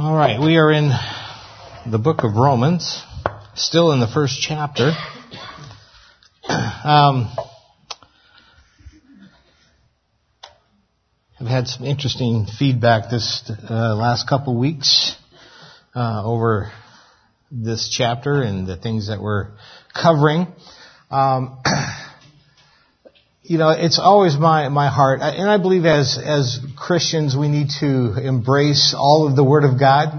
All right, we are in the book of Romans, still in the first chapter. Um, I've had some interesting feedback this uh, last couple weeks uh, over this chapter and the things that we're covering. Um, you know, it's always my, my heart, and I believe as, as Christians we need to embrace all of the Word of God,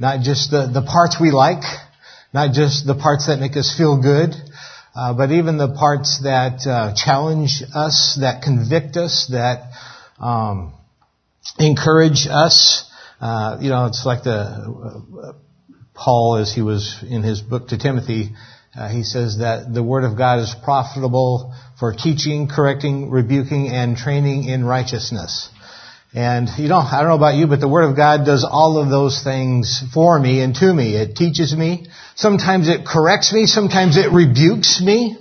not just the, the parts we like, not just the parts that make us feel good, uh, but even the parts that uh, challenge us, that convict us, that um, encourage us. Uh, you know, it's like the uh, Paul, as he was in his book to Timothy, uh, he says that the Word of God is profitable for teaching, correcting, rebuking, and training in righteousness. And you know, I don't know about you, but the Word of God does all of those things for me and to me. It teaches me. Sometimes it corrects me. Sometimes it rebukes me.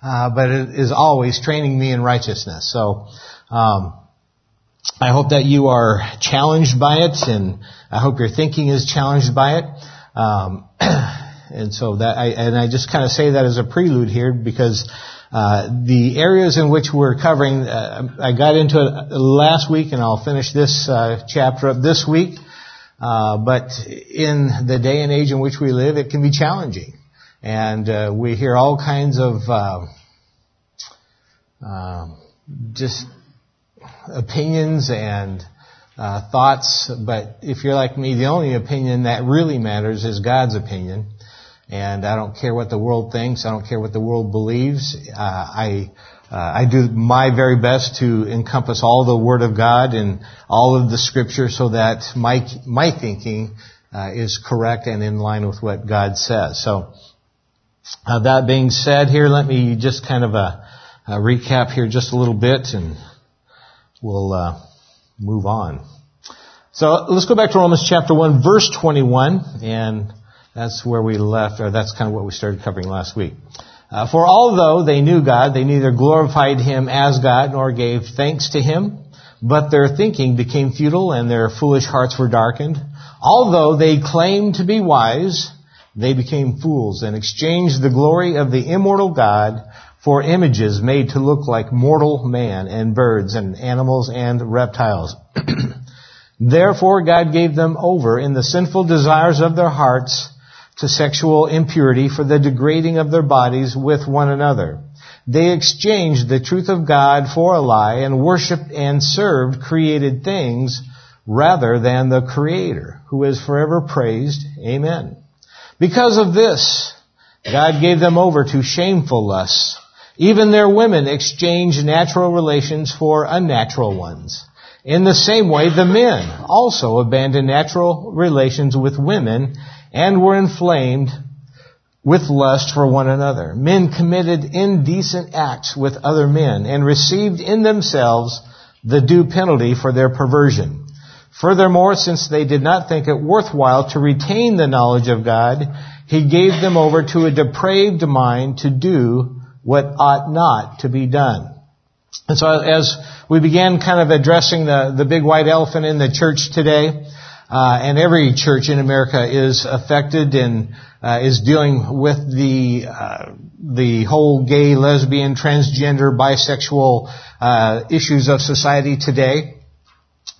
Uh, but it is always training me in righteousness. So, um, I hope that you are challenged by it, and I hope your thinking is challenged by it. Um, and so that, I, and I just kind of say that as a prelude here because uh, the areas in which we're covering, uh, I got into it last week, and I'll finish this uh, chapter up this week. Uh, but in the day and age in which we live, it can be challenging, and uh, we hear all kinds of um, just opinions and thoughts. But if you're like me, the only opinion that really matters is God's opinion. And I don't care what the world thinks. I don't care what the world believes. Uh, I uh, I do my very best to encompass all the Word of God and all of the Scripture so that my my thinking uh, is correct and in line with what God says. So uh, that being said, here let me just kind of a, a recap here just a little bit, and we'll uh, move on. So let's go back to Romans chapter one, verse twenty-one, and that's where we left, or that's kind of what we started covering last week. Uh, for although they knew God, they neither glorified Him as God nor gave thanks to Him, but their thinking became futile and their foolish hearts were darkened. Although they claimed to be wise, they became fools and exchanged the glory of the immortal God for images made to look like mortal man and birds and animals and reptiles. Therefore God gave them over in the sinful desires of their hearts to sexual impurity for the degrading of their bodies with one another. They exchanged the truth of God for a lie and worshiped and served created things rather than the Creator, who is forever praised. Amen. Because of this, God gave them over to shameful lusts. Even their women exchanged natural relations for unnatural ones. In the same way, the men also abandoned natural relations with women and were inflamed with lust for one another. Men committed indecent acts with other men and received in themselves the due penalty for their perversion. Furthermore, since they did not think it worthwhile to retain the knowledge of God, he gave them over to a depraved mind to do what ought not to be done. And so as we began kind of addressing the, the big white elephant in the church today, uh, and every church in America is affected and uh, is dealing with the uh, the whole gay, lesbian, transgender, bisexual uh, issues of society today.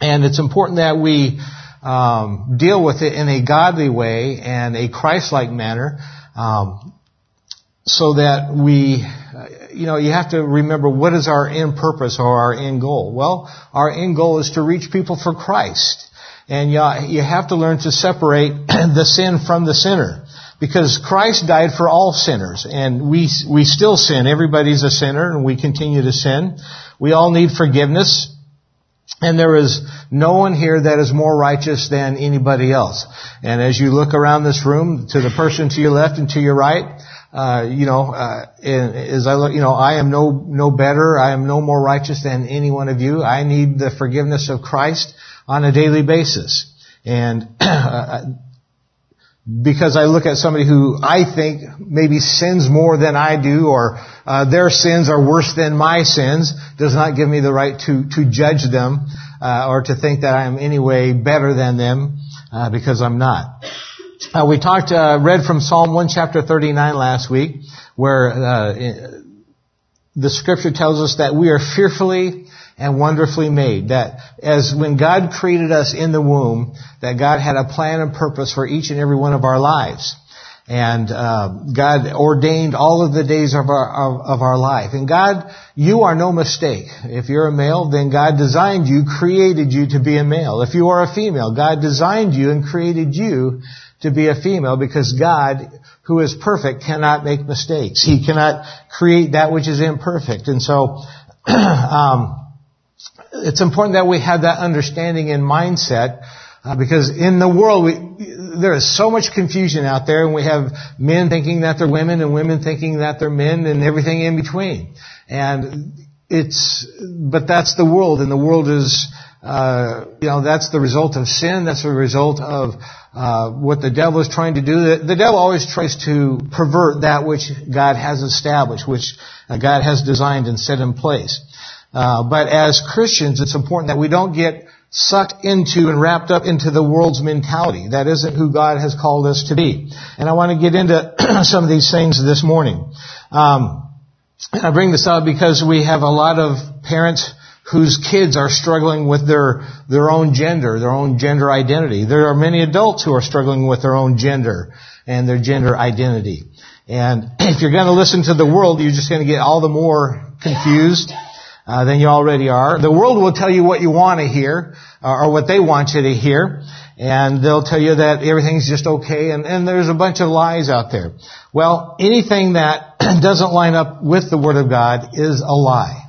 And it's important that we um, deal with it in a godly way and a Christ-like manner, um, so that we, uh, you know, you have to remember what is our end purpose or our end goal. Well, our end goal is to reach people for Christ. And you have to learn to separate the sin from the sinner. Because Christ died for all sinners. And we, we still sin. Everybody's a sinner and we continue to sin. We all need forgiveness. And there is no one here that is more righteous than anybody else. And as you look around this room, to the person to your left and to your right, uh, you know, uh, as I look, you know, I am no no better. I am no more righteous than any one of you. I need the forgiveness of Christ on a daily basis. And because I look at somebody who I think maybe sins more than I do or uh, their sins are worse than my sins does not give me the right to, to judge them uh, or to think that I am any way better than them. uh, because I'm not. Uh, we talked, uh, read from Psalm 1 chapter 39 last week, where uh, the scripture tells us that we are fearfully and wonderfully made. That as when God created us in the womb, that God had a plan and purpose for each and every one of our lives. And uh, God ordained all of the days of our of, of, our life. And God, you are no mistake. If you're a male, then God designed you, created you to be a male. If you are a female, God designed you and created you to be a female because God, who is perfect, cannot make mistakes. He cannot create that which is imperfect. And so, um, it's important that we have that understanding and mindset uh, because in the world we, there is so much confusion out there and we have men thinking that they're women and women thinking that they're men and everything in between. And it's, but that's the world and the world is, uh, you know, that's the result of sin. That's the result of uh, what the devil is trying to do. The, the, devil always tries to pervert that which God has established, which uh, God has designed and set in place. Uh, but as Christians, it's important that we don't get sucked into and wrapped up into the world's mentality. That isn't who God has called us to be. And I want to get into some of these things this morning. Um, I bring this up because we have a lot of parents whose kids are struggling with their, their own gender, their own gender identity. There are many adults who are struggling with their own gender and their gender identity. And if you're going to listen to the world, you're just going to get all the more confused uh, than you already are. The world will tell you what you want to hear, uh, or what they want you to hear, and they'll tell you that everything's just okay, and, and there's a bunch of lies out there. Well, anything that doesn't line up with the Word of God is a lie.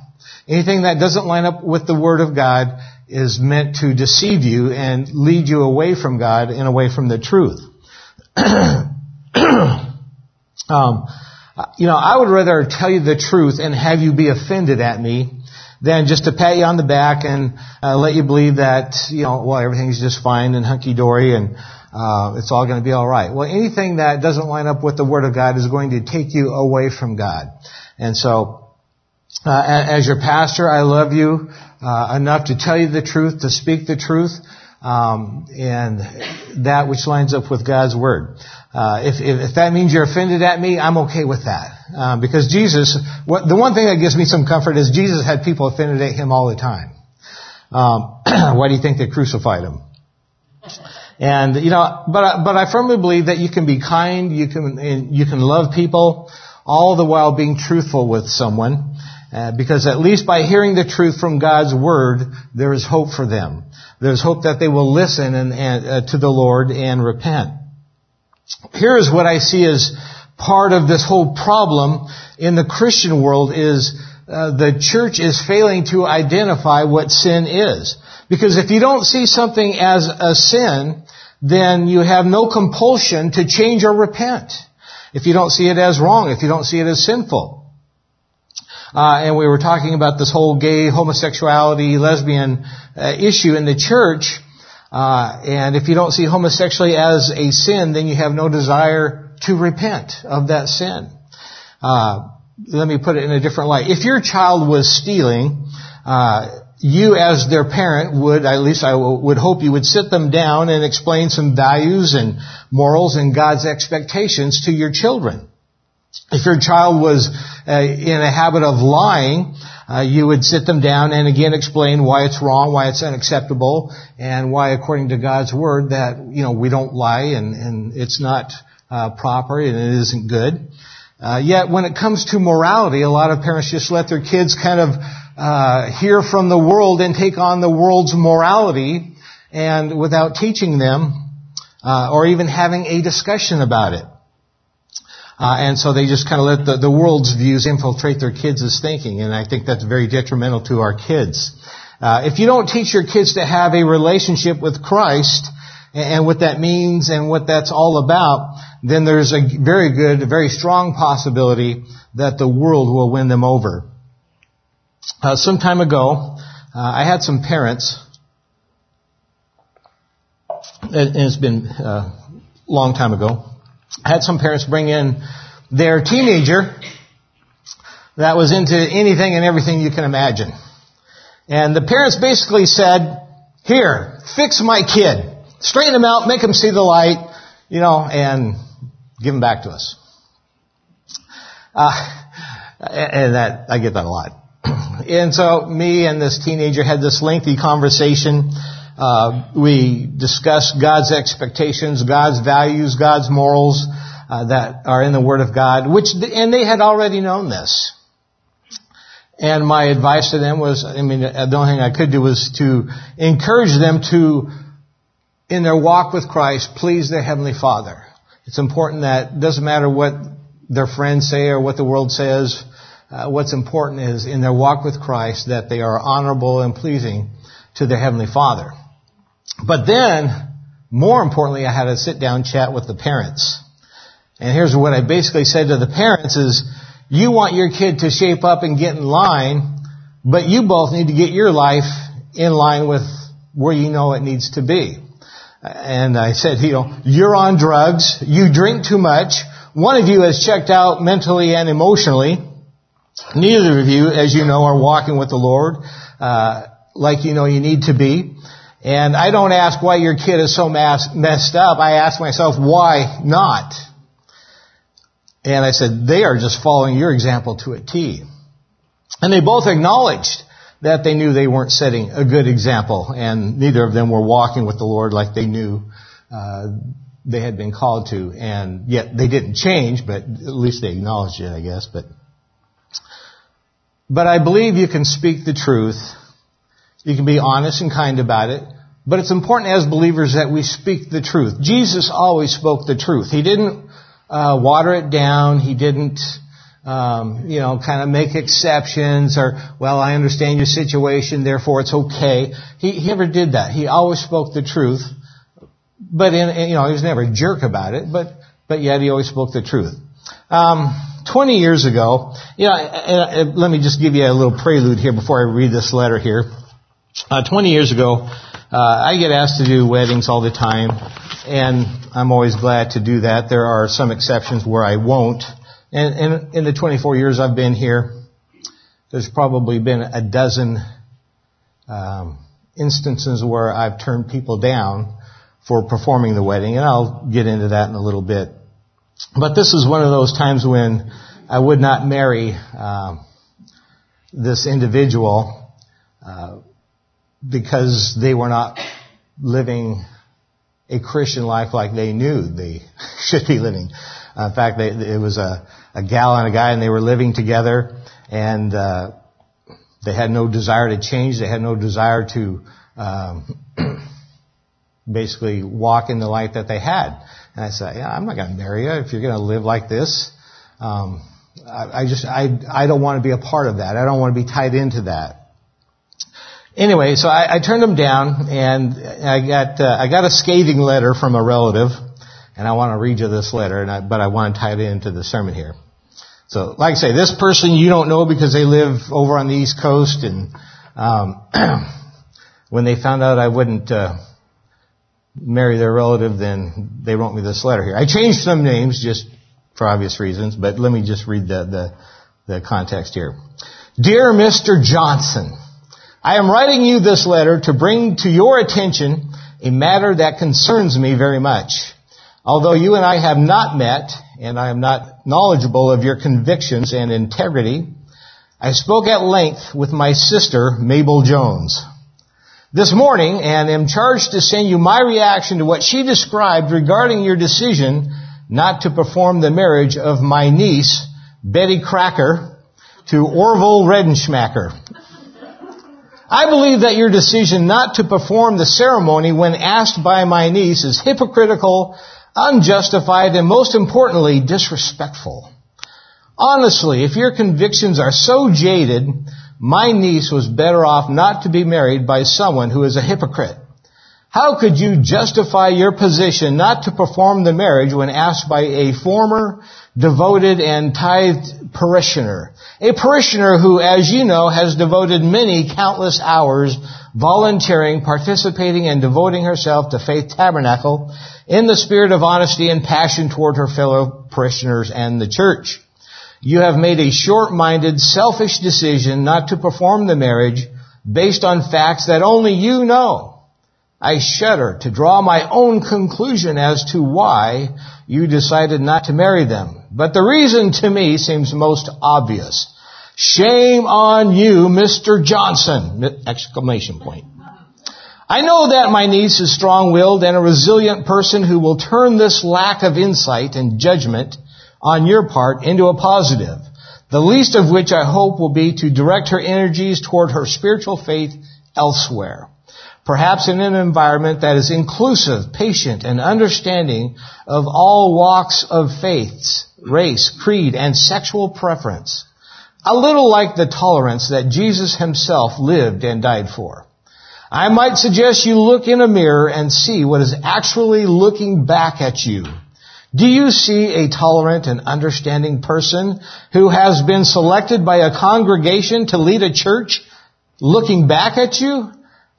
Anything that doesn't line up with the Word of God is meant to deceive you and lead you away from God and away from the truth. um, you know, I would rather tell you the truth and have you be offended at me than just to pat you on the back and uh, let you believe that, you know, well, everything's just fine and hunky-dory and uh, it's all going to be all right. Well, anything that doesn't line up with the Word of God is going to take you away from God. And so, uh, as your pastor, I love you uh, enough to tell you the truth, to speak the truth, um, and that which lines up with God's Word. Uh, if, if, if, that means you're offended at me, I'm okay with that. Um, because Jesus, what, the one thing that gives me some comfort is Jesus had people offended at him all the time. Um, why do you think they crucified him? And you know, but but I firmly believe that you can be kind, you can you can love people, all the while being truthful with someone, uh, because at least by hearing the truth from God's word, there is hope for them. There's hope that they will listen and, and uh, to the Lord and repent. Here is what I see as part of this whole problem in the Christian world is uh, the church is failing to identify what sin is. Because if you don't see something as a sin, then you have no compulsion to change or repent. If you don't see it as wrong, if you don't see it as sinful. Uh, and we were talking about this whole gay, homosexuality, lesbian uh, issue in the church. Uh, and if you don't see homosexuality as a sin, then you have no desire to repent of that sin. Uh, let me put it in a different light. If your child was stealing, uh, you as their parent would, at least I would hope you would sit them down and explain some values and morals and God's expectations to your children. If your child was uh, in a habit of lying, uh, you would sit them down and again explain why it's wrong, why it's unacceptable, and why, according to God's word, that you know we don't lie and, and it's not uh, proper and it isn't good. Uh, yet, when it comes to morality, a lot of parents just let their kids kind of uh, hear from the world and take on the world's morality, and without teaching them uh, or even having a discussion about it. Uh, and so they just kind of let the, the world's views infiltrate their kids' thinking, and I think that's very detrimental to our kids. Uh, if you don't teach your kids to have a relationship with Christ, and, what that means and what that's all about, then there's a very good, a very strong possibility that the world will win them over. Uh, some time ago, uh, I had some parents, and it's been a uh, long time ago, I had some parents bring in their teenager that was into anything and everything you can imagine. And the parents basically said, here, fix my kid. Straighten them out, make them see the light, you know, and give them back to us. Uh, and that, I get that a lot. And so me and this teenager had this lengthy conversation. Uh, we discussed God's expectations, God's values, God's morals uh, that are in the Word of God, which and they had already known this. And my advice to them was, I mean, the only thing I could do was to encourage them to, in their walk with Christ, please their Heavenly Father. It's important that it doesn't matter what their friends say or what the world says. Uh, what's important is in their walk with Christ that they are honorable and pleasing to their Heavenly Father. But then, more importantly, I had a sit down chat with the parents. And here's what I basically said to the parents is, you want your kid to shape up and get in line, but you both need to get your life in line with where you know it needs to be. And I said, you know, you're on drugs, you drink too much, one of you has checked out mentally and emotionally, neither of you, as you know, are walking with the Lord, uh, like you know you need to be. And I don't ask why your kid is so mass- messed up, I ask myself, why not? And I said, they are just following your example to a T. And they both acknowledged that they knew they weren't setting a good example, and neither of them were walking with the Lord like they knew uh, they had been called to. And yet they didn't change, but at least they acknowledged it, I guess. But but I believe you can speak the truth. You can be honest and kind about it. But it's important as believers that we speak the truth. Jesus always spoke the truth. He didn't uh, water it down. He didn't, um, you know, kind of make exceptions or, well, I understand your situation, therefore it's okay. He, he never did that. He always spoke the truth, but in, you know, he was never a jerk about it, but, but yet he always spoke the truth. Um, 20 years ago, you know, and, and let me just give you a little prelude here before I read this letter here. Uh, 20 years ago, uh, I get asked to do weddings all the time, and I'm always glad to do that. There are some exceptions where I won't. And, and in the 24 years I've been here, there's probably been a dozen um, instances where I've turned people down for performing the wedding, and I'll get into that in a little bit. But this is one of those times when I would not marry um, this individual. Uh, because they were not living a Christian life like they knew they should be living. In fact, they, it was a, a gal and a guy, and they were living together, and uh, they had no desire to change. They had no desire to um, basically walk in the light that they had. And I said, "Yeah, I'm not going to marry you if you're going to live like this." Um, I, I just, I, I don't want to be a part of that. I don't want to be tied into that. Anyway, so I, I turned them down, and I got uh, I got a scathing letter from a relative, and I want to read you this letter, and I, but I want to tie it into the sermon here. So, like I say, this person you don't know because they live over on the East Coast, and um, when they found out I wouldn't uh, marry their relative, then they wrote me this letter here. I changed some names just for obvious reasons, but let me just read the the, the context here. Dear Mr. Johnson. I am writing you this letter to bring to your attention a matter that concerns me very much. Although you and I have not met, and I am not knowledgeable of your convictions and integrity, I spoke at length with my sister, Mabel Jones, this morning and am charged to send you my reaction to what she described regarding your decision not to perform the marriage of my niece, Betty Cracker, to Orville Redenschmacker. I believe that your decision not to perform the ceremony when asked by my niece is hypocritical, unjustified, and most importantly, disrespectful. Honestly, if your convictions are so jaded, my niece was better off not to be married by someone who is a hypocrite. How could you justify your position not to perform the marriage when asked by a former devoted and tithed parishioner? A parishioner who, as you know, has devoted many countless hours volunteering, participating, and devoting herself to Faith Tabernacle in the spirit of honesty and passion toward her fellow parishioners and the church. You have made a short-minded, selfish decision not to perform the marriage based on facts that only you know. I shudder to draw my own conclusion as to why you decided not to marry them. But the reason to me seems most obvious. Shame on you, Mr. Johnson! Exclamation point. I know that my niece is strong-willed and a resilient person who will turn this lack of insight and judgment on your part into a positive. The least of which I hope will be to direct her energies toward her spiritual faith elsewhere. Perhaps in an environment that is inclusive, patient, and understanding of all walks of faiths, race, creed, and sexual preference. A little like the tolerance that Jesus himself lived and died for. I might suggest you look in a mirror and see what is actually looking back at you. Do you see a tolerant and understanding person who has been selected by a congregation to lead a church looking back at you?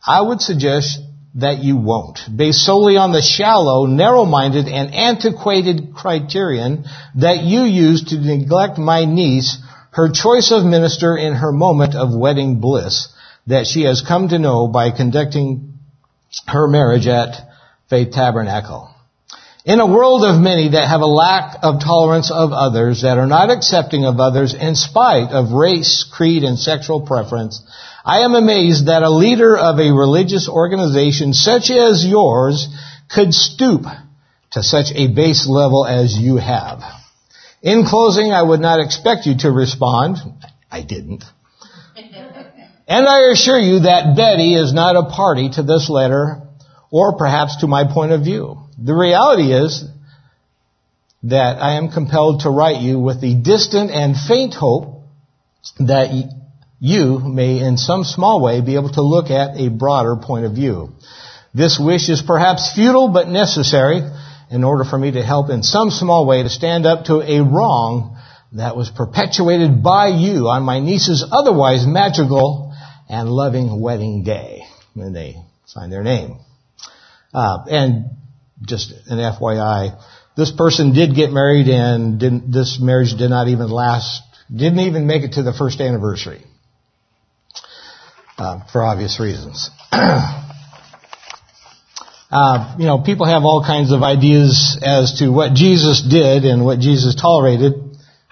I would suggest that you won't, based solely on the shallow, narrow-minded, and antiquated criterion that you use to neglect my niece, her choice of minister in her moment of wedding bliss that she has come to know by conducting her marriage at Faith Tabernacle. In a world of many that have a lack of tolerance of others, that are not accepting of others in spite of race, creed, and sexual preference, I am amazed that a leader of a religious organization such as yours could stoop to such a base level as you have. In closing, I would not expect you to respond. I didn't. And I assure you that Betty is not a party to this letter or perhaps to my point of view. The reality is that I am compelled to write you with the distant and faint hope that you may in some small way be able to look at a broader point of view. This wish is perhaps futile but necessary in order for me to help in some small way to stand up to a wrong that was perpetuated by you on my niece's otherwise magical and loving wedding day. And they signed their name. Uh, and just an FYI, this person did get married and this marriage did not even last, didn't even make it to the first anniversary. Uh, for obvious reasons. uh, you know, people have all kinds of ideas as to what Jesus did and what Jesus tolerated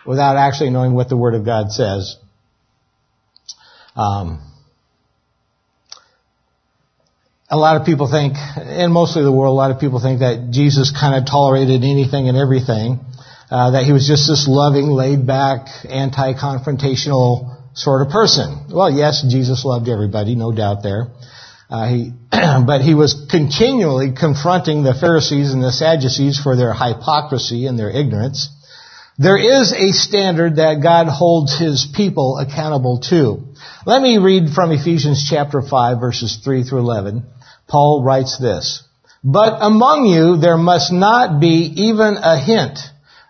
without actually knowing what the Word of God says. Um, a lot of people think, and mostly the world, a lot of people think that Jesus kind of tolerated anything and everything, uh, that he was just this loving, laid back, anti-confrontational sort of person. Well, yes, Jesus loved everybody, no doubt there. Uh, he, but he was continually confronting the Pharisees and the Sadducees for their hypocrisy and their ignorance. There is a standard that God holds his people accountable to. Let me read from Ephesians chapter 5 verses 3 through 11. Paul writes this, But among you there must not be even a hint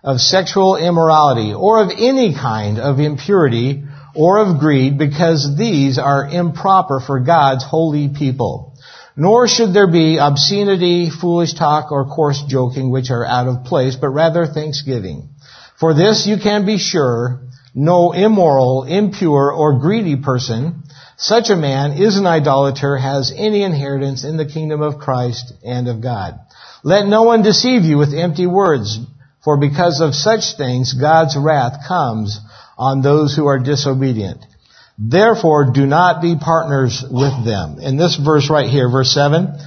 of sexual immorality or of any kind of impurity or of greed because these are improper for God's holy people. Nor should there be obscenity, foolish talk, or coarse joking which are out of place, but rather thanksgiving. For this you can be sure, no immoral, impure, or greedy person such a man is an idolater, has any inheritance in the kingdom of Christ and of God. Let no one deceive you with empty words, for because of such things God's wrath comes on those who are disobedient. Therefore, do not be partners with them. In this verse right here, verse 7,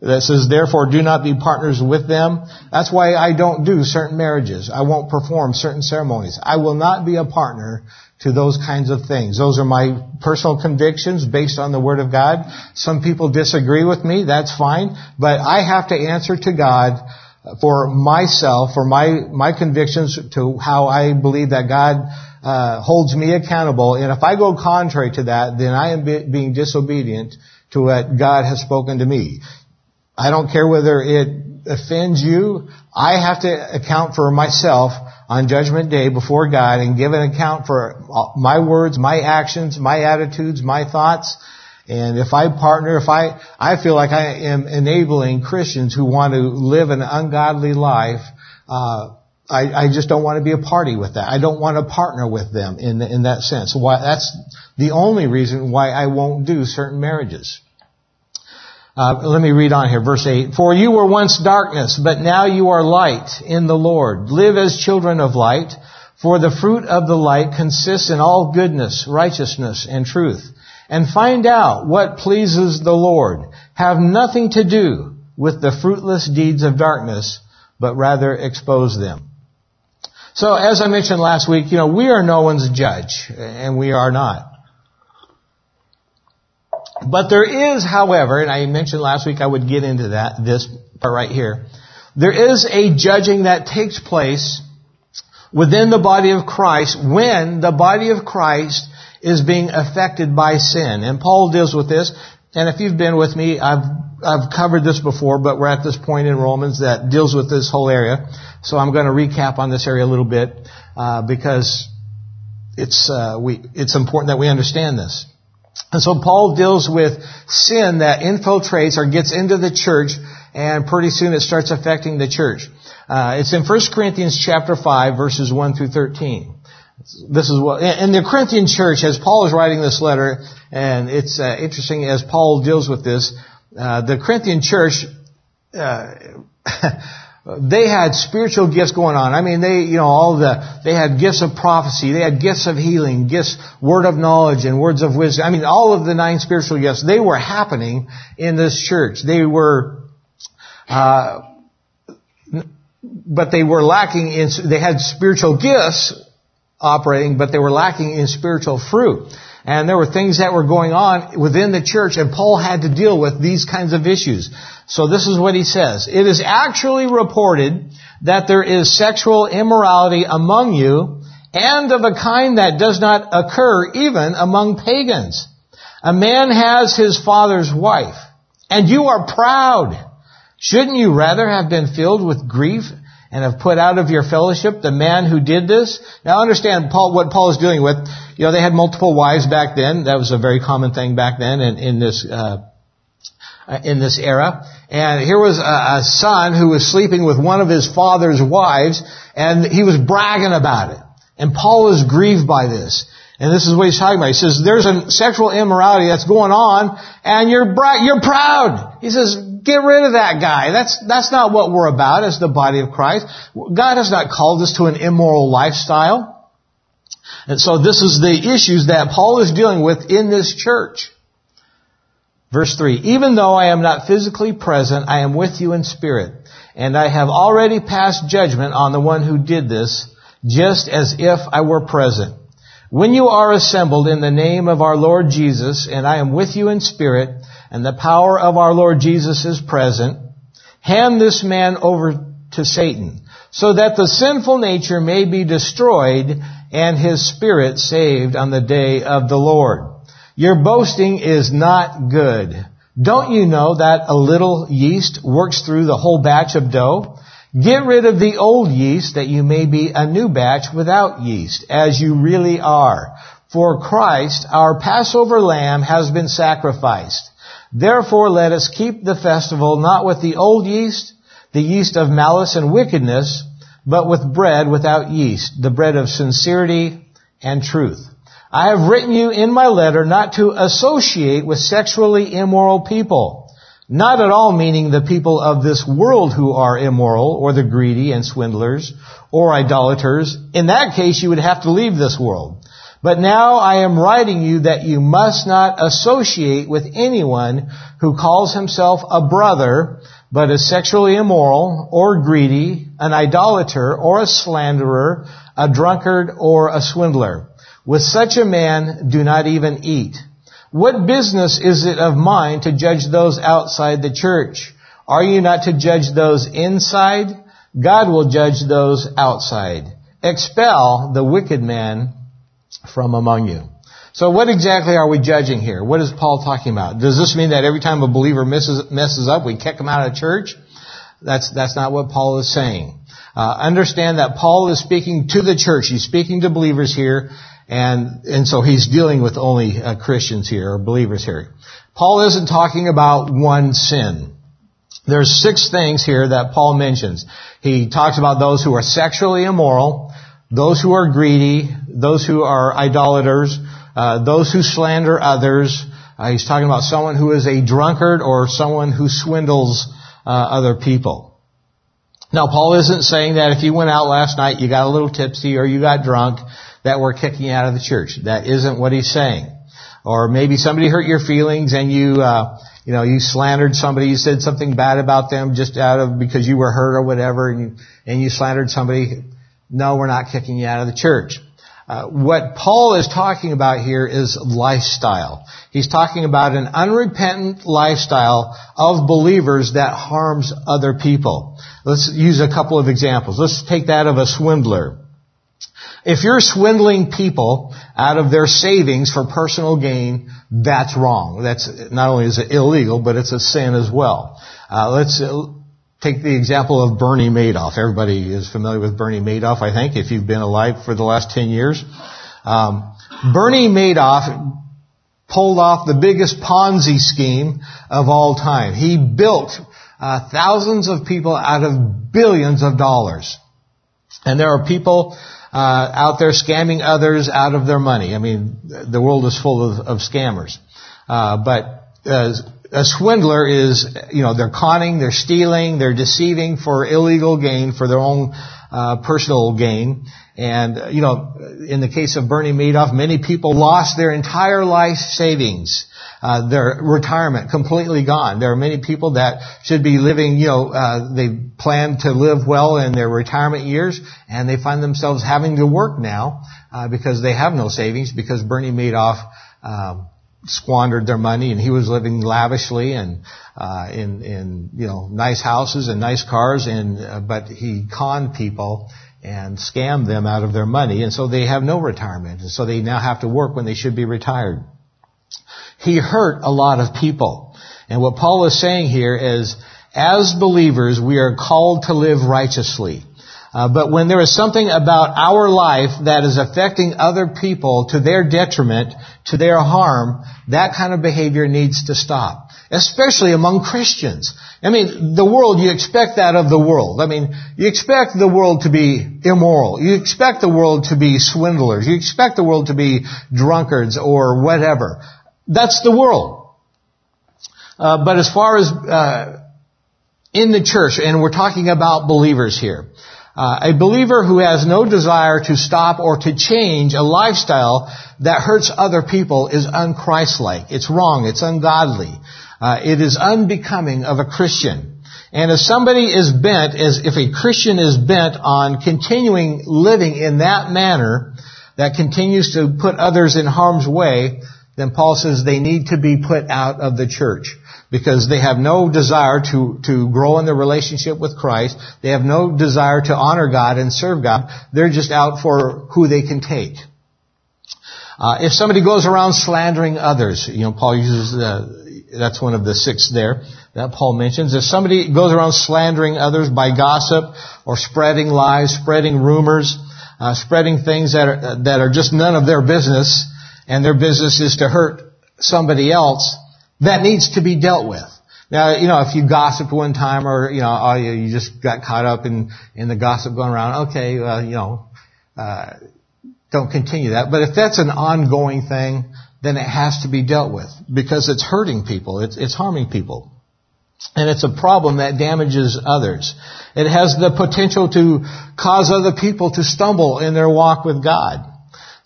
that says, therefore do not be partners with them. That's why I don't do certain marriages. I won't perform certain ceremonies. I will not be a partner to those kinds of things. Those are my personal convictions based on the Word of God. Some people disagree with me, that's fine, but I have to answer to God for myself, for my, my convictions to how I believe that God uh, holds me accountable. And if I go contrary to that, then I am be, being disobedient to what God has spoken to me. I don't care whether it offends you. I have to account for myself on Judgment Day before God and give an account for my words, my actions, my attitudes, my thoughts. And if I partner, if I, I feel like I am enabling Christians who want to live an ungodly life, uh, I, I just don't want to be a party with that. I don't want to partner with them in in that sense. Why, that's the only reason why I won't do certain marriages. Uh, let me read on here, verse 8. For you were once darkness, but now you are light in the Lord. Live as children of light, for the fruit of the light consists in all goodness, righteousness, and truth. And find out what pleases the Lord. Have nothing to do with the fruitless deeds of darkness, but rather expose them. So as I mentioned last week, you know, we are no one's judge, and we are not. But there is, however, and I mentioned last week I would get into that, this part right here. There is a judging that takes place within the body of Christ when the body of Christ is being affected by sin. And Paul deals with this. And if you've been with me, I've, I've covered this before, but we're at this point in Romans that deals with this whole area. So I'm going to recap on this area a little bit, uh, because it's, uh, we, it's important that we understand this. And so Paul deals with sin that infiltrates or gets into the church and pretty soon it starts affecting the church. Uh, it's in 1 Corinthians chapter 5 verses 1 through 13. This is what, in the Corinthian church, as Paul is writing this letter, and it's uh, interesting as Paul deals with this, uh, the Corinthian church, uh, they had spiritual gifts going on. I mean, they, you know, all the, they had gifts of prophecy, they had gifts of healing, gifts, word of knowledge and words of wisdom. I mean, all of the nine spiritual gifts, they were happening in this church. They were, uh, but they were lacking in, they had spiritual gifts operating, but they were lacking in spiritual fruit. And there were things that were going on within the church and Paul had to deal with these kinds of issues. So this is what he says. It is actually reported that there is sexual immorality among you and of a kind that does not occur even among pagans. A man has his father's wife and you are proud. Shouldn't you rather have been filled with grief and have put out of your fellowship the man who did this. Now understand Paul, what Paul is dealing with. You know, they had multiple wives back then. That was a very common thing back then in, in this, uh, in this era. And here was a, a son who was sleeping with one of his father's wives and he was bragging about it. And Paul was grieved by this. And this is what he's talking about. He says, there's a sexual immorality that's going on and you're bra- you're proud. He says, Get rid of that guy. That's, that's not what we're about as the body of Christ. God has not called us to an immoral lifestyle. And so this is the issues that Paul is dealing with in this church. Verse 3, even though I am not physically present, I am with you in spirit, and I have already passed judgment on the one who did this, just as if I were present. When you are assembled in the name of our Lord Jesus, and I am with you in spirit, and the power of our Lord Jesus is present, hand this man over to Satan, so that the sinful nature may be destroyed and his spirit saved on the day of the Lord. Your boasting is not good. Don't you know that a little yeast works through the whole batch of dough? Get rid of the old yeast that you may be a new batch without yeast, as you really are. For Christ, our Passover lamb, has been sacrificed. Therefore let us keep the festival not with the old yeast, the yeast of malice and wickedness, but with bread without yeast, the bread of sincerity and truth. I have written you in my letter not to associate with sexually immoral people, not at all meaning the people of this world who are immoral, or the greedy and swindlers, or idolaters. In that case, you would have to leave this world. But now I am writing you that you must not associate with anyone who calls himself a brother, but is sexually immoral, or greedy, an idolater, or a slanderer, a drunkard, or a swindler. With such a man, do not even eat. What business is it of mine to judge those outside the church? Are you not to judge those inside? God will judge those outside. Expel the wicked man from among you. So what exactly are we judging here? What is Paul talking about? Does this mean that every time a believer messes, messes up, we kick him out of church? That's, that's not what Paul is saying. Uh, understand that Paul is speaking to the church. He's speaking to believers here, and, and so he's dealing with only uh, Christians here, or believers here. Paul isn't talking about one sin. There's six things here that Paul mentions. He talks about those who are sexually immoral, those who are greedy, those who are idolaters, uh, those who slander others, Uh, he's talking about someone who is a drunkard or someone who swindles uh, other people. Now, Paul isn't saying that if you went out last night, you got a little tipsy or you got drunk, that we're kicking you out of the church. That isn't what he's saying. Or maybe somebody hurt your feelings and you, uh, you know, you slandered somebody, you said something bad about them just out of because you were hurt or whatever, and you and you slandered somebody. No, we're not kicking you out of the church. Uh, what Paul is talking about here is lifestyle. He's talking about an unrepentant lifestyle of believers that harms other people. Let's use a couple of examples. Let's take that of a swindler. If you're swindling people out of their savings for personal gain, that's wrong. That's not only is it illegal, but it's a sin as well. Uh, let's take the example of Bernie Madoff. Everybody is familiar with Bernie Madoff, I think, if you've been alive for the last 10 years. Um, Bernie Madoff pulled off the biggest Ponzi scheme of all time. He built uh, thousands of people out of billions of dollars. And there are people uh, out there scamming others out of their money. I mean, the world is full of, of scammers. Uh, but uh, a swindler is, you know, they're conning, they're stealing, they're deceiving for illegal gain, for their own uh, personal gain. And, you know, in the case of Bernie Madoff, many people lost their entire life savings uh, their retirement completely gone. There are many people that should be living, you know, uh, they plan to live well in their retirement years, and they find themselves having to work now uh, because they have no savings because Bernie Madoff um, squandered their money, and he was living lavishly and uh, in in you know nice houses and nice cars, and uh, but he conned people and scammed them out of their money, and so they have no retirement, and so they now have to work when they should be retired. He hurt a lot of people. And what Paul is saying here is, as believers, we are called to live righteously. Uh, but when there is something about our life that is affecting other people to their detriment, to their harm, that kind of behavior needs to stop. Especially among Christians. I mean, the world, you expect that of the world. I mean, you expect the world to be immoral. You expect the world to be swindlers. You expect the world to be drunkards or whatever. That's the world. Uh, but as far as uh, in the church, and we're talking about believers here, uh, a believer who has no desire to stop or to change a lifestyle that hurts other people is unchristlike. It's wrong. It's ungodly. Uh, it is unbecoming of a Christian. And if somebody is bent, as if a Christian is bent on continuing living in that manner that continues to put others in harm's way, then Paul says they need to be put out of the church because they have no desire to, to grow in their relationship with Christ. They have no desire to honor God and serve God. They're just out for who they can take. Uh, if somebody goes around slandering others, you know, Paul uses that's one of the six there that Paul mentions. If somebody goes around slandering others by gossip or spreading lies, spreading rumors, uh, spreading things that are that are just none of their business, and their business is to hurt somebody else, that needs to be dealt with. Now, you know, if you gossiped one time or, you know, oh, you just got caught up in, in the gossip going around, okay, you know, uh, don't continue that. But if that's an ongoing thing, then it has to be dealt with because it's hurting people. It's, it's harming people. And it's a problem that damages others. It has the potential to cause other people to stumble in their walk with God.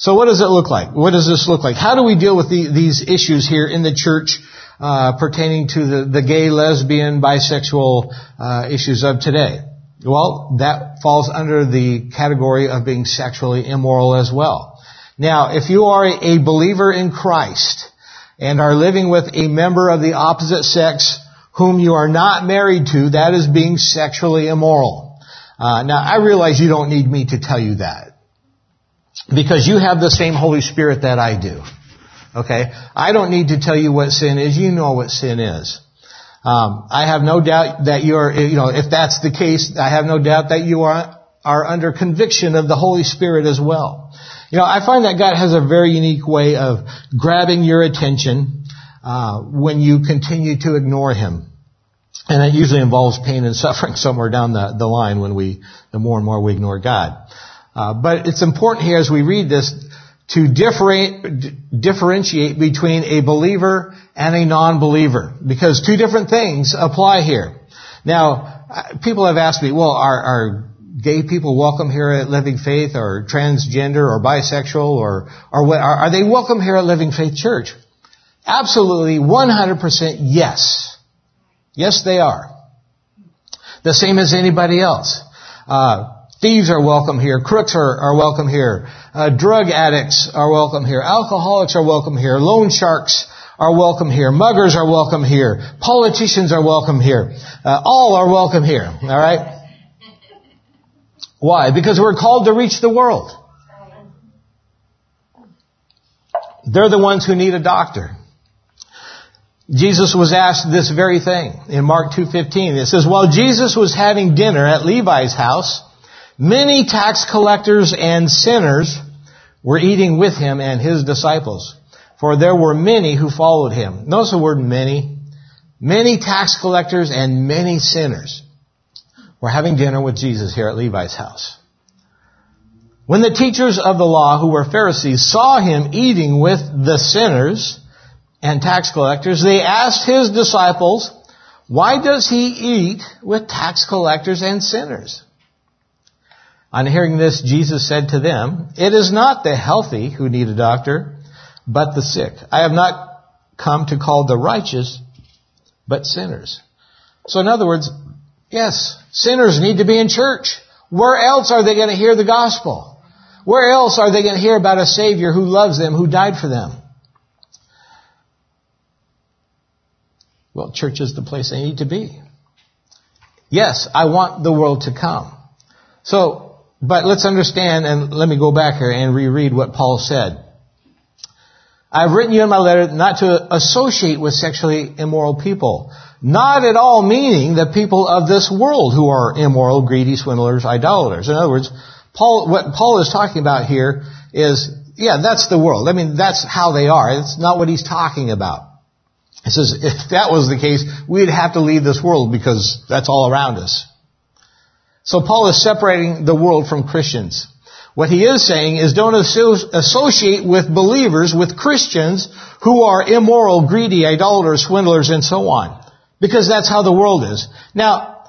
So what does it look like? What does this look like? How do we deal with the, these issues here in the church uh, pertaining to the, the gay, lesbian, bisexual uh, issues of today? Well, that falls under the category of being sexually immoral as well. Now, if you are a believer in Christ and are living with a member of the opposite sex whom you are not married to, that is being sexually immoral. Uh, now, I realize you don't need me to tell you that. Because you have the same Holy Spirit that I do. Okay? I don't need to tell you what sin is. You know what sin is. Um, I have no doubt that you're, you know, if that's the case, I have no doubt that you are, are under conviction of the Holy Spirit as well. You know, I find that God has a very unique way of grabbing your attention uh, when you continue to ignore Him. And that usually involves pain and suffering somewhere down the, the line when we, the more and more we ignore God. Uh, but it's important here as we read this to differentiate between a believer and a non-believer because two different things apply here. Now, people have asked me, well, are, are gay people welcome here at Living Faith or transgender or bisexual or, or what, are, are they welcome here at Living Faith Church? Absolutely 100% yes. Yes, they are. The same as anybody else. Uh, thieves are welcome here. Crooks are, are welcome here. Uh, drug addicts are welcome here. Alcoholics are welcome here. Loan sharks are welcome here. Muggers are welcome here. Politicians are welcome here. Uh, all are welcome here. All right. Why? Because we're called to reach the world. They're the ones who need a doctor. Jesus was asked this very thing in Mark 2.15. It says, while Jesus was having dinner at Levi's house, many tax collectors and sinners were eating with him and his disciples. For there were many who followed him. Notice the word many. Many tax collectors and many sinners were having dinner with Jesus here at Levi's house. When the teachers of the law, who were Pharisees, saw him eating with the sinners and tax collectors, they asked his disciples, why does he eat with tax collectors and sinners? On hearing this, Jesus said to them, It is not the healthy who need a doctor, but the sick. I have not come to call the righteous, but sinners. So in other words, yes, sinners need to be in church. Where else are they going to hear the gospel? Where else are they going to hear about a Savior who loves them, who died for them? Well, church is the place they need to be. Yes, I want the world to come. So, but let's understand, and let me go back here and reread what Paul said. I've written you in my letter not to associate with sexually immoral people. Not at all meaning the people of this world who are immoral, greedy, swindlers, idolaters. In other words, Paul, what Paul is talking about here is, yeah, that's the world. I mean, that's how they are. It's not what he's talking about. He says, if that was the case, we'd have to leave this world because that's all around us. So Paul is separating the world from Christians. What he is saying is don't associate with believers, with Christians who are immoral, greedy, idolaters, swindlers, and so on. Because that's how the world is. Now,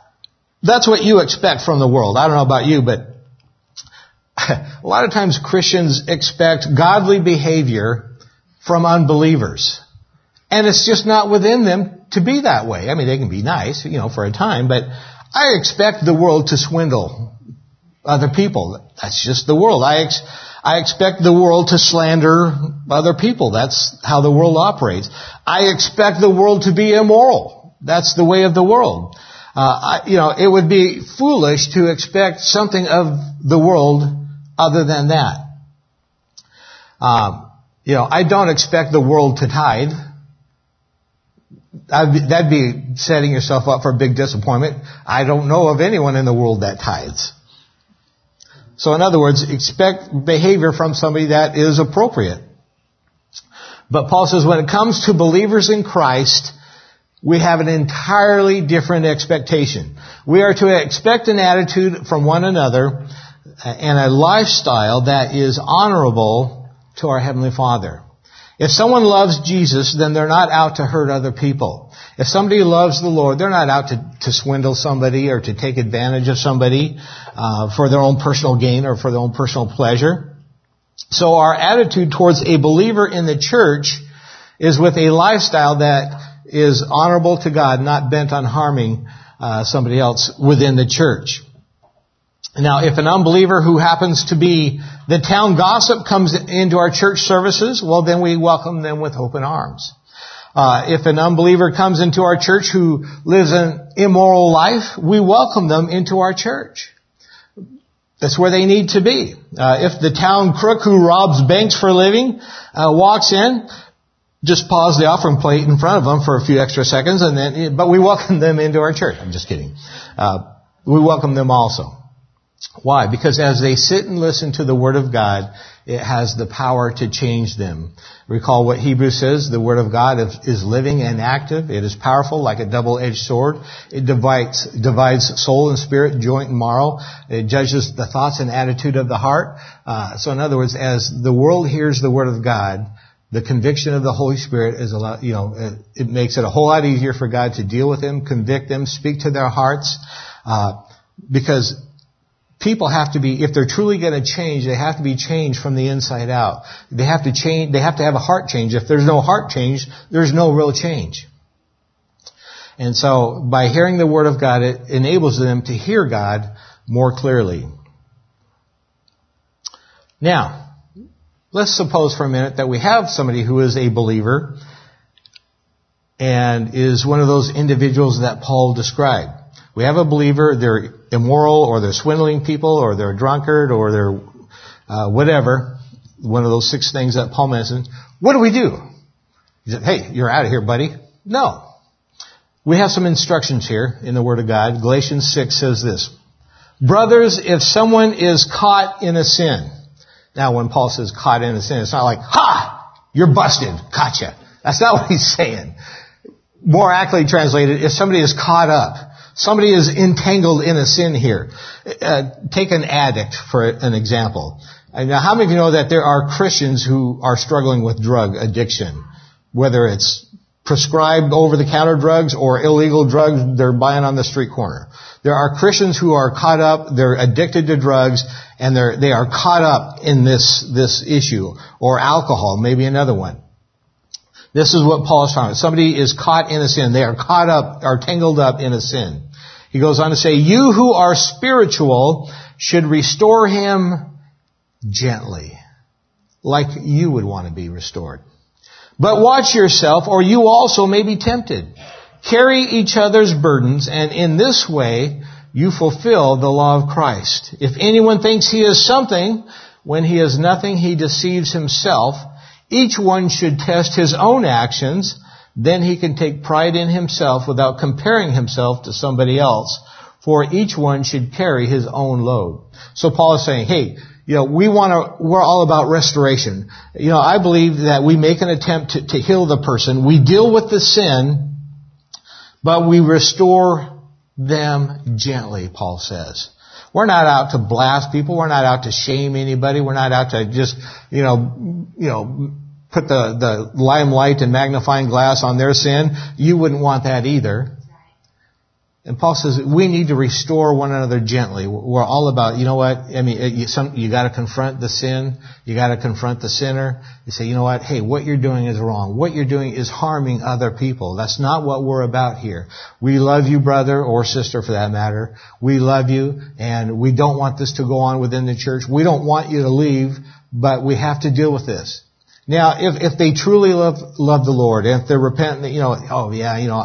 that's what you expect from the world. I don't know about you, but a lot of times Christians expect godly behavior from unbelievers. And it's just not within them to be that way. I mean, they can be nice, you know, for a time, but I expect the world to swindle other people. That's just the world. I, ex- I expect the world to slander other people. That's how the world operates. I expect the world to be immoral. That's the way of the world. Uh, I, you know, it would be foolish to expect something of the world other than that. Um, you know, I don't expect the world to tithe. That'd be, setting yourself up for a big disappointment. I don't know of anyone in the world that tithes. So in other words, expect behavior from somebody that is appropriate. But Paul says when it comes to believers in Christ, we have an entirely different expectation. We are to expect an attitude from one another and a lifestyle that is honorable to our Heavenly Father. If someone loves Jesus, then they're not out to hurt other people. If somebody loves the Lord, they're not out to, to swindle somebody or to take advantage of somebody uh, for their own personal gain or for their own personal pleasure. So our attitude towards a believer in the church is with a lifestyle that is honorable to God, not bent on harming uh, somebody else within the church. Now, if an unbeliever who happens to be the town gossip comes into our church services, well, then we welcome them with open arms. Uh, if an unbeliever comes into our church who lives an immoral life, we welcome them into our church. That's where they need to be. Uh, if the town crook who robs banks for a living uh, walks in, just pause the offering plate in front of them for a few extra seconds, and then. But we welcome them into our church. I'm just kidding. Uh, we welcome them also. Why? Because as they sit and listen to the Word of God, it has the power to change them. Recall what Hebrews says, the Word of God is living and active. It is powerful like a double-edged sword. It divides, divides soul and spirit, joint and marrow. It judges the thoughts and attitude of the heart. Uh, so in other words, as the world hears the Word of God, the conviction of the Holy Spirit is a lot, you know, it, it, makes it a whole lot easier for God to deal with them, convict them, speak to their hearts, uh, because people have to be, if they're truly going to change, they have to be changed from the inside out. They have to change, they have to have a heart change. If there's no heart change, there's no real change. And so, by hearing the Word of God, it enables them to hear God more clearly. Now, let's suppose for a minute that we have somebody who is a believer and is one of those individuals that Paul described. We have a believer, they're immoral or they're swindling people or they're a drunkard or they're uh, whatever, one of those six things that Paul mentioned. What do we do? He said, hey, you're out of here, buddy. No. We have some instructions here in the Word of God. Galatians 6 says this. Brothers, if someone is caught in a sin, now, when Paul says caught in a sin, it's not like, ha! You're busted. Gotcha. That's not what he's saying. More accurately translated, if somebody is caught up, somebody is entangled in a sin here. Uh, take an addict for an example. Now, how many of you know that there are Christians who are struggling with drug addiction? Whether it's prescribed over-the-counter drugs or illegal drugs they're buying on the street corner. There are Christians who are caught up, they're addicted to drugs, and they're, they are caught up in this, this issue. Or alcohol, maybe another one. This is what Paul is talking about. Somebody is caught in a sin. They are caught up, are tangled up in a sin. He goes on to say, you who are spiritual should restore him gently. Like you would want to be restored. But watch yourself, or you also may be tempted. Carry each other's burdens, and in this way you fulfill the law of Christ. If anyone thinks he is something, when he is nothing, he deceives himself. Each one should test his own actions, then he can take pride in himself without comparing himself to somebody else, for each one should carry his own load. So Paul is saying, hey, you know, we want to, we're all about restoration. You know, I believe that we make an attempt to, to heal the person. We deal with the sin, but we restore them gently, Paul says. We're not out to blast people. We're not out to shame anybody. We're not out to just, you know, you know, put the, the limelight and magnifying glass on their sin. You wouldn't want that either. And Paul says we need to restore one another gently. We're all about, you know what? I mean, you, you got to confront the sin. You got to confront the sinner. You say, you know what? Hey, what you're doing is wrong. What you're doing is harming other people. That's not what we're about here. We love you, brother or sister, for that matter. We love you, and we don't want this to go on within the church. We don't want you to leave, but we have to deal with this. Now, if if they truly love love the Lord, and if they're repentant, you know, oh yeah, you know.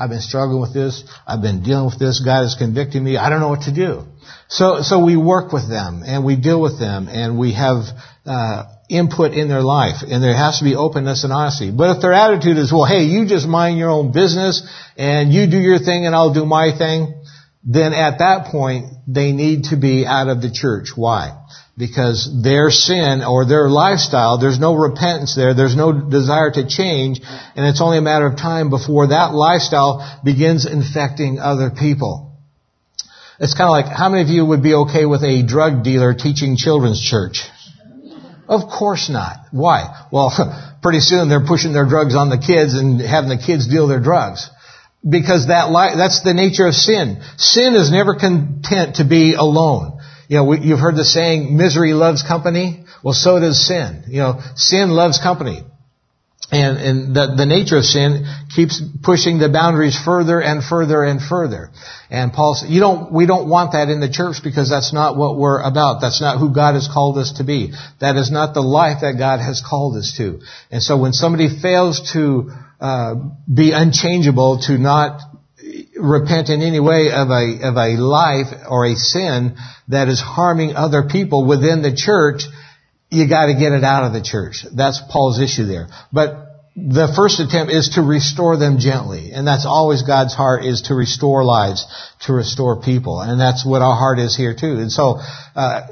I've been struggling with this. I've been dealing with this. God is convicting me. I don't know what to do. So, so we work with them and we deal with them and we have uh, input in their life, and there has to be openness and honesty. But if their attitude is, well, hey, you just mind your own business and you do your thing and I'll do my thing, then at that point they need to be out of the church. Why? Because their sin or their lifestyle, there's no repentance there, there's no desire to change, and it's only a matter of time before that lifestyle begins infecting other people. It's kind of like, how many of you would be okay with a drug dealer teaching children's church? Of course not. Why? Well, pretty soon they're pushing their drugs on the kids and having the kids deal their drugs. Because that li- that's the nature of sin. Sin is never content to be alone. You know, we, you've heard the saying, misery loves company. Well, so does sin. You know, sin loves company. And, and the, the nature of sin keeps pushing the boundaries further and further and further. And Paul said, you don't, we don't want that in the church because that's not what we're about. That's not who God has called us to be. That is not the life that God has called us to. And so when somebody fails to uh, be unchangeable, to not repent in any way of a, of a life or a sin that is harming other people within the church, you gotta get it out of the church. That's Paul's issue there. But the first attempt is to restore them gently. And that's always God's heart is to restore lives, to restore people. And that's what our heart is here too. And so, uh,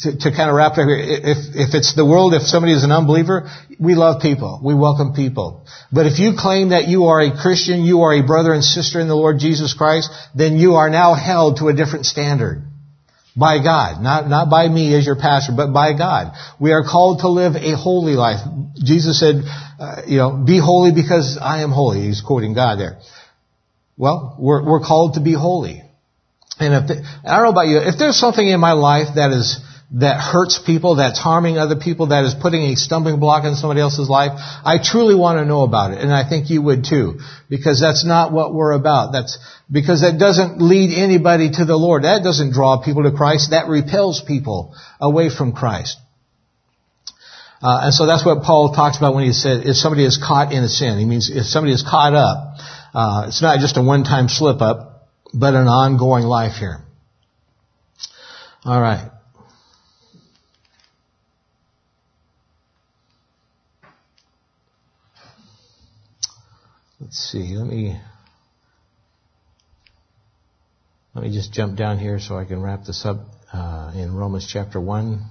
to, to kind of wrap it up here, if, if it's the world, if somebody is an unbeliever, we love people. We welcome people. But if you claim that you are a Christian, you are a brother and sister in the Lord Jesus Christ, then you are now held to a different standard. By God. Not, not by me as your pastor, but by God. We are called to live a holy life. Jesus said, uh, you know, be holy because I am holy. He's quoting God there. Well, we're, we're called to be holy. And if, the, I don't know about you, if there's something in my life that is, that hurts people, that's harming other people, that is putting a stumbling block in somebody else's life, I truly want to know about it. And I think you would too. Because that's not what we're about. That's, because that doesn't lead anybody to the Lord. That doesn't draw people to Christ. That repels people away from Christ. Uh, and so that's what Paul talks about when he said, if somebody is caught in a sin. He means if somebody is caught up, uh, it's not just a one-time slip up, but an ongoing life here. All right. Let's see. Let me let me just jump down here so I can wrap this up uh, in Romans chapter one.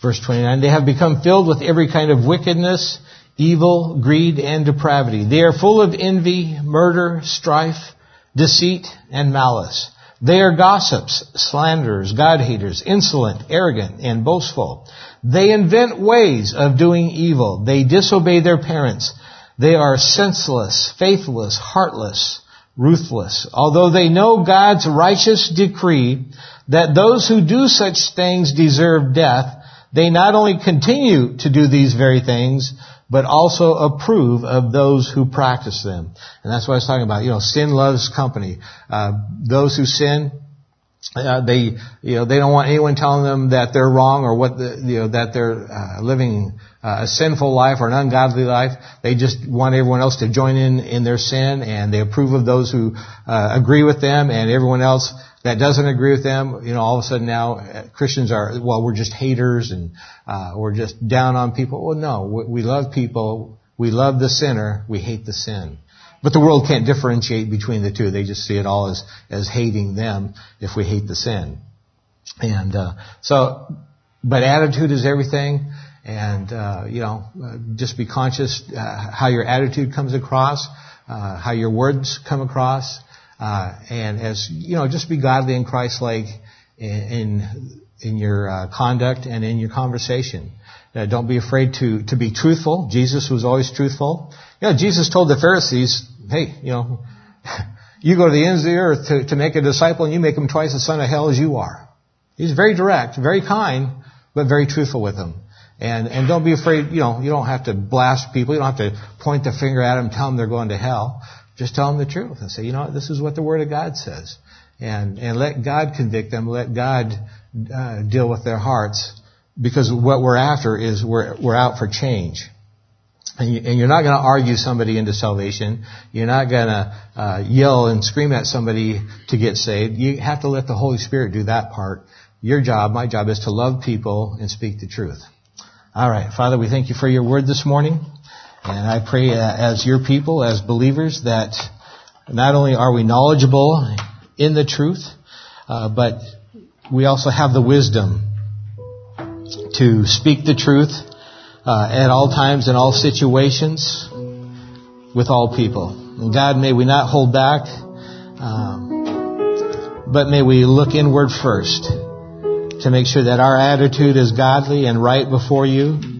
Verse 29, they have become filled with every kind of wickedness, evil, greed, and depravity. They are full of envy, murder, strife, deceit, and malice. They are gossips, slanderers, God haters, insolent, arrogant, and boastful. They invent ways of doing evil. They disobey their parents. They are senseless, faithless, heartless, ruthless. Although they know God's righteous decree that those who do such things deserve death, they not only continue to do these very things, but also approve of those who practice them. And that's what I was talking about. You know, sin loves company. Uh, those who sin, uh, they, you know, they don't want anyone telling them that they're wrong or what the, you know, that they're uh, living uh, a sinful life or an ungodly life. They just want everyone else to join in in their sin, and they approve of those who uh, agree with them, and everyone else that doesn't agree with them. You know, all of a sudden now uh, Christians are well, we're just haters and uh, we're just down on people. Well, no, we, love people. We love the sinner. We hate the sin. But the world can't differentiate between the two. They just see it all as, as hating them if we hate the sin. And, uh, so, but attitude is everything. And, uh, you know, uh, just be conscious, uh, how your attitude comes across, uh, how your words come across. Uh, and as, you know, just be godly and Christ-like in, in, in your conduct and in your conversation. Uh, don't be afraid to, to be truthful. Jesus was always truthful. You know, Jesus told the Pharisees, hey, you know, you go to the ends of the earth to, to make a disciple and you make him twice the son of hell as you are. He's very direct, very kind, but very truthful with them. And, and don't be afraid, you know, you don't have to blast people. You don't have to point the finger at them, tell them they're going to hell. Just tell them the truth and say, you know, this is what the Word of God says. And, and let God convict them, let God uh, deal with their hearts, because what we're after is we're, we're out for change. And, you, are not going to argue somebody into salvation. You're not going to uh, yell and scream at somebody to get saved. You have to let the Holy Spirit do that part. Your job, my job, is to love people and speak the truth. All right, Father, we thank you for your word this morning, and I pray uh, as your people, as believers, that not only are we knowledgeable in the truth, uh, but we also have the wisdom to speak the truth uh, at all times in all situations with all people. And God, may we not hold back, um, but may we look inward first to make sure that our attitude is godly and right before you.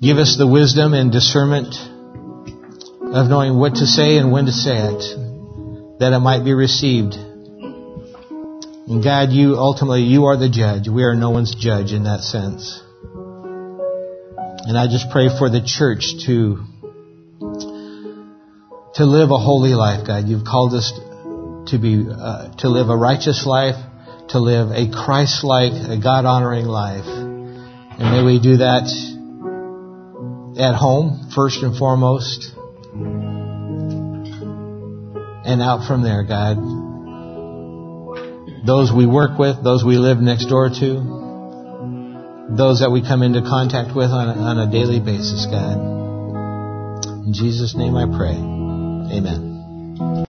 Give us the wisdom and discernment of knowing what to say and when to say it, that it might be received. And God, you ultimately, you are the judge. We are no one's judge in that sense. And I just pray for the church to, to live a holy life, God. You've called us to be, uh, to live a righteous life, to live a Christ-like, a God-honoring life. And may we do that at home, first and foremost, and out from there, God. Those we work with, those we live next door to, those that we come into contact with on a, on a daily basis, God. In Jesus' name I pray. Amen.